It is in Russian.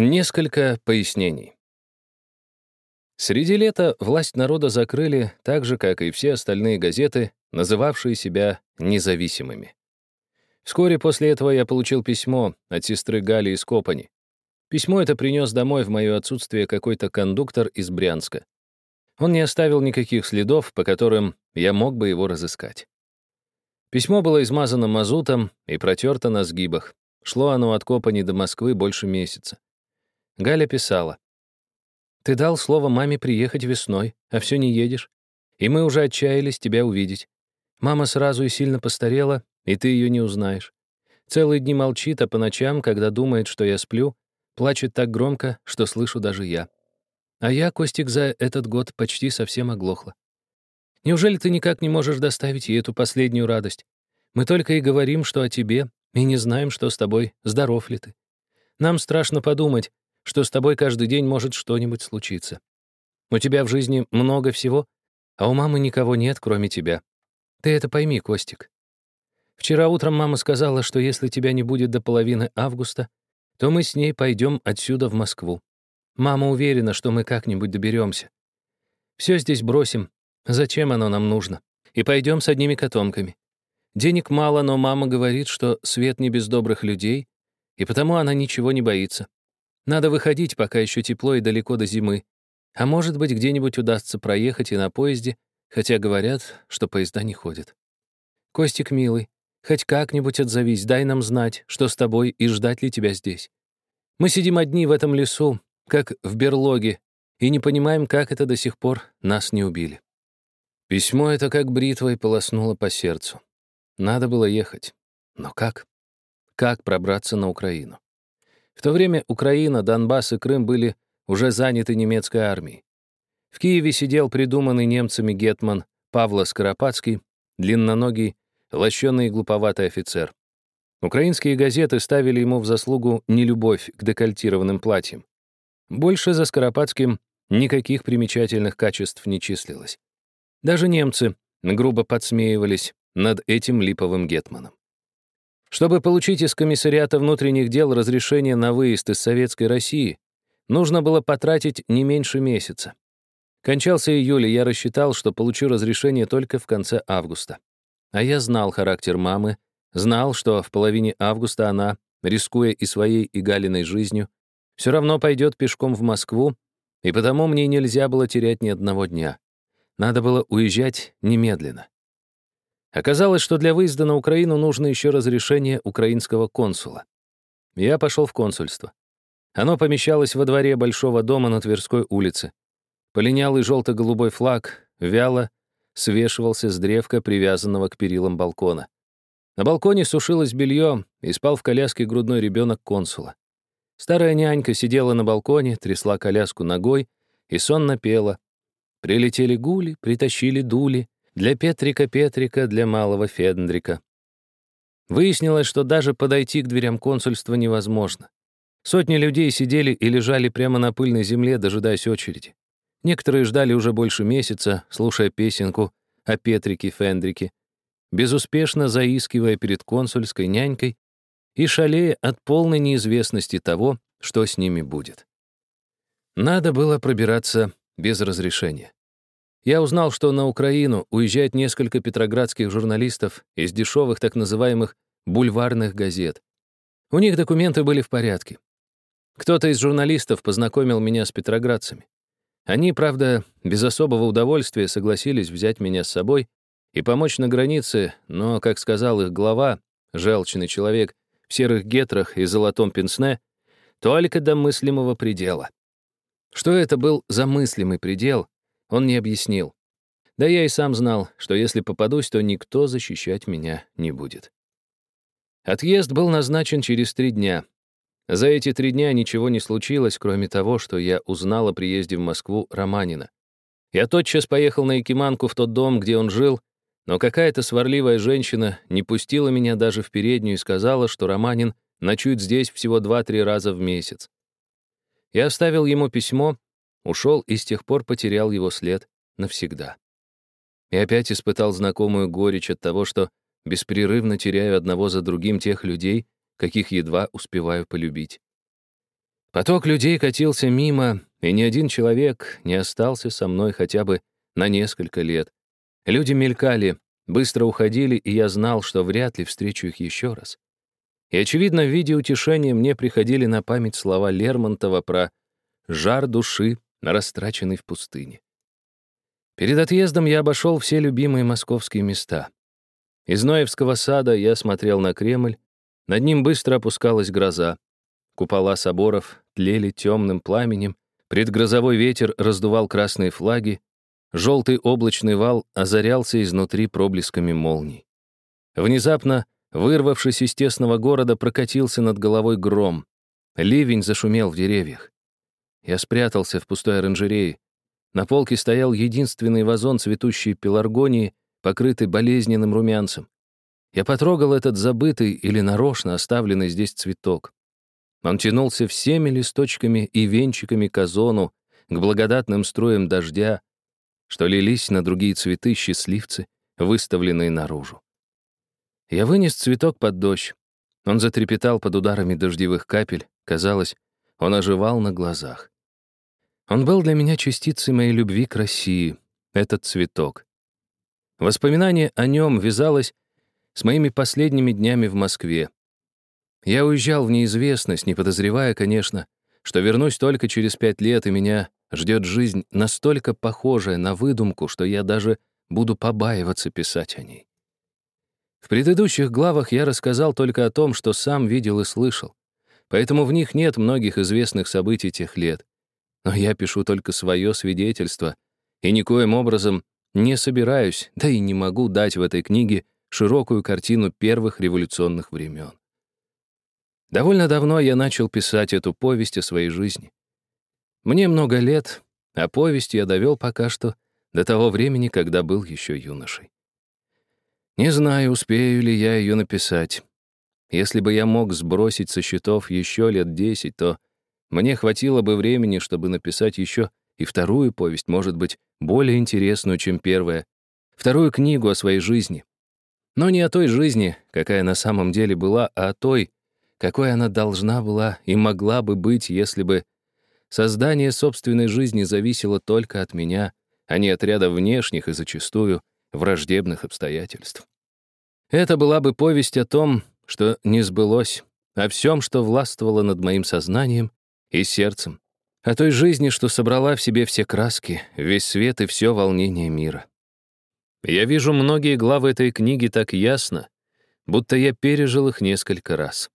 Несколько пояснений. Среди лета власть народа закрыли, так же, как и все остальные газеты, называвшие себя независимыми. Вскоре после этого я получил письмо от сестры Гали из Копани. Письмо это принес домой в мое отсутствие какой-то кондуктор из Брянска. Он не оставил никаких следов, по которым я мог бы его разыскать. Письмо было измазано мазутом и протерто на сгибах. Шло оно от Копани до Москвы больше месяца. Галя писала. «Ты дал слово маме приехать весной, а все не едешь. И мы уже отчаялись тебя увидеть. Мама сразу и сильно постарела, и ты ее не узнаешь. Целые дни молчит, а по ночам, когда думает, что я сплю, плачет так громко, что слышу даже я. А я, Костик, за этот год почти совсем оглохла. Неужели ты никак не можешь доставить ей эту последнюю радость? Мы только и говорим, что о тебе, и не знаем, что с тобой, здоров ли ты. Нам страшно подумать, что с тобой каждый день может что-нибудь случиться. У тебя в жизни много всего, а у мамы никого нет, кроме тебя. Ты это пойми, Костик. Вчера утром мама сказала, что если тебя не будет до половины августа, то мы с ней пойдем отсюда в Москву. Мама уверена, что мы как-нибудь доберемся. Все здесь бросим. Зачем оно нам нужно? И пойдем с одними котомками. Денег мало, но мама говорит, что свет не без добрых людей, и потому она ничего не боится. Надо выходить, пока еще тепло и далеко до зимы. А может быть, где-нибудь удастся проехать и на поезде, хотя говорят, что поезда не ходят. Костик, милый, хоть как-нибудь отзовись, дай нам знать, что с тобой и ждать ли тебя здесь. Мы сидим одни в этом лесу, как в берлоге, и не понимаем, как это до сих пор нас не убили. Письмо это как бритвой полоснуло по сердцу. Надо было ехать. Но как? Как пробраться на Украину? В то время Украина, Донбасс и Крым были уже заняты немецкой армией. В Киеве сидел придуманный немцами гетман Павла Скоропадский, длинноногий, лощеный и глуповатый офицер. Украинские газеты ставили ему в заслугу нелюбовь к декольтированным платьям. Больше за Скоропадским никаких примечательных качеств не числилось. Даже немцы грубо подсмеивались над этим липовым гетманом. Чтобы получить из комиссариата внутренних дел разрешение на выезд из Советской России, нужно было потратить не меньше месяца. Кончался июль, и я рассчитал, что получу разрешение только в конце августа. А я знал характер мамы, знал, что в половине августа она, рискуя и своей, и Галиной жизнью, все равно пойдет пешком в Москву, и потому мне нельзя было терять ни одного дня. Надо было уезжать немедленно. Оказалось, что для выезда на Украину нужно еще разрешение украинского консула. Я пошел в консульство. Оно помещалось во дворе большого дома на Тверской улице. Полинялый желто-голубой флаг вяло свешивался с древка, привязанного к перилам балкона. На балконе сушилось белье и спал в коляске грудной ребенок консула. Старая нянька сидела на балконе, трясла коляску ногой и сонно пела. Прилетели гули, притащили дули, для Петрика Петрика, для малого Фендрика. Выяснилось, что даже подойти к дверям консульства невозможно. Сотни людей сидели и лежали прямо на пыльной земле, дожидаясь очереди. Некоторые ждали уже больше месяца, слушая песенку о Петрике Фендрике, безуспешно заискивая перед консульской нянькой и шалея от полной неизвестности того, что с ними будет. Надо было пробираться без разрешения. Я узнал, что на Украину уезжает несколько петроградских журналистов из дешевых так называемых бульварных газет. У них документы были в порядке. Кто-то из журналистов познакомил меня с петроградцами. Они, правда, без особого удовольствия согласились взять меня с собой и помочь на границе, но, как сказал их глава, желчный человек, в серых гетрах и золотом пенсне, только до мыслимого предела. Что это был за мыслимый предел, он не объяснил. Да я и сам знал, что если попадусь, то никто защищать меня не будет. Отъезд был назначен через три дня. За эти три дня ничего не случилось, кроме того, что я узнал о приезде в Москву Романина. Я тотчас поехал на Якиманку в тот дом, где он жил, но какая-то сварливая женщина не пустила меня даже в переднюю и сказала, что Романин ночует здесь всего два-три раза в месяц. Я оставил ему письмо, Ушел и с тех пор потерял его след навсегда. И опять испытал знакомую горечь от того, что беспрерывно теряю одного за другим тех людей, каких едва успеваю полюбить. Поток людей катился мимо, и ни один человек не остался со мной хотя бы на несколько лет. Люди мелькали, быстро уходили, и я знал, что вряд ли встречу их еще раз. И, очевидно, в виде утешения мне приходили на память слова Лермонтова про «жар души, растраченный в пустыне». Перед отъездом я обошел все любимые московские места. Из Ноевского сада я смотрел на Кремль, над ним быстро опускалась гроза. Купола соборов тлели темным пламенем, предгрозовой ветер раздувал красные флаги, желтый облачный вал озарялся изнутри проблесками молний. Внезапно, вырвавшись из тесного города, прокатился над головой гром. Ливень зашумел в деревьях. Я спрятался в пустой оранжерее. На полке стоял единственный вазон цветущей пеларгонии, покрытый болезненным румянцем. Я потрогал этот забытый или нарочно оставленный здесь цветок. Он тянулся всеми листочками и венчиками к озону, к благодатным струям дождя, что лились на другие цветы счастливцы, выставленные наружу. Я вынес цветок под дождь. Он затрепетал под ударами дождевых капель. Казалось, он оживал на глазах. Он был для меня частицей моей любви к России, этот цветок. Воспоминание о нем вязалось с моими последними днями в Москве. Я уезжал в неизвестность, не подозревая, конечно, что вернусь только через пять лет, и меня ждет жизнь настолько похожая на выдумку, что я даже буду побаиваться писать о ней. В предыдущих главах я рассказал только о том, что сам видел и слышал, поэтому в них нет многих известных событий тех лет. Но я пишу только свое свидетельство, и никоим образом не собираюсь, да и не могу дать в этой книге широкую картину первых революционных времен. Довольно давно я начал писать эту повесть о своей жизни. Мне много лет, а повесть я довел пока что до того времени, когда был еще юношей. Не знаю, успею ли я ее написать. Если бы я мог сбросить со счетов еще лет десять, то мне хватило бы времени, чтобы написать еще и вторую повесть, может быть, более интересную, чем первая, вторую книгу о своей жизни. Но не о той жизни, какая на самом деле была, а о той, какой она должна была и могла бы быть, если бы создание собственной жизни зависело только от меня, а не от ряда внешних и зачастую враждебных обстоятельств. Это была бы повесть о том, что не сбылось, о всем, что властвовало над моим сознанием и сердцем, о той жизни, что собрала в себе все краски, весь свет и все волнение мира. Я вижу многие главы этой книги так ясно, будто я пережил их несколько раз.